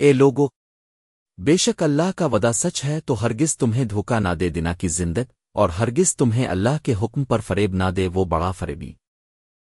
اے لوگو، بے شک اللہ کا ودا سچ ہے تو ہرگز تمہیں دھوکہ نہ دے دینا کی زندگ اور ہرگز تمہیں اللہ کے حکم پر فریب نہ دے وہ بڑا فریبی۔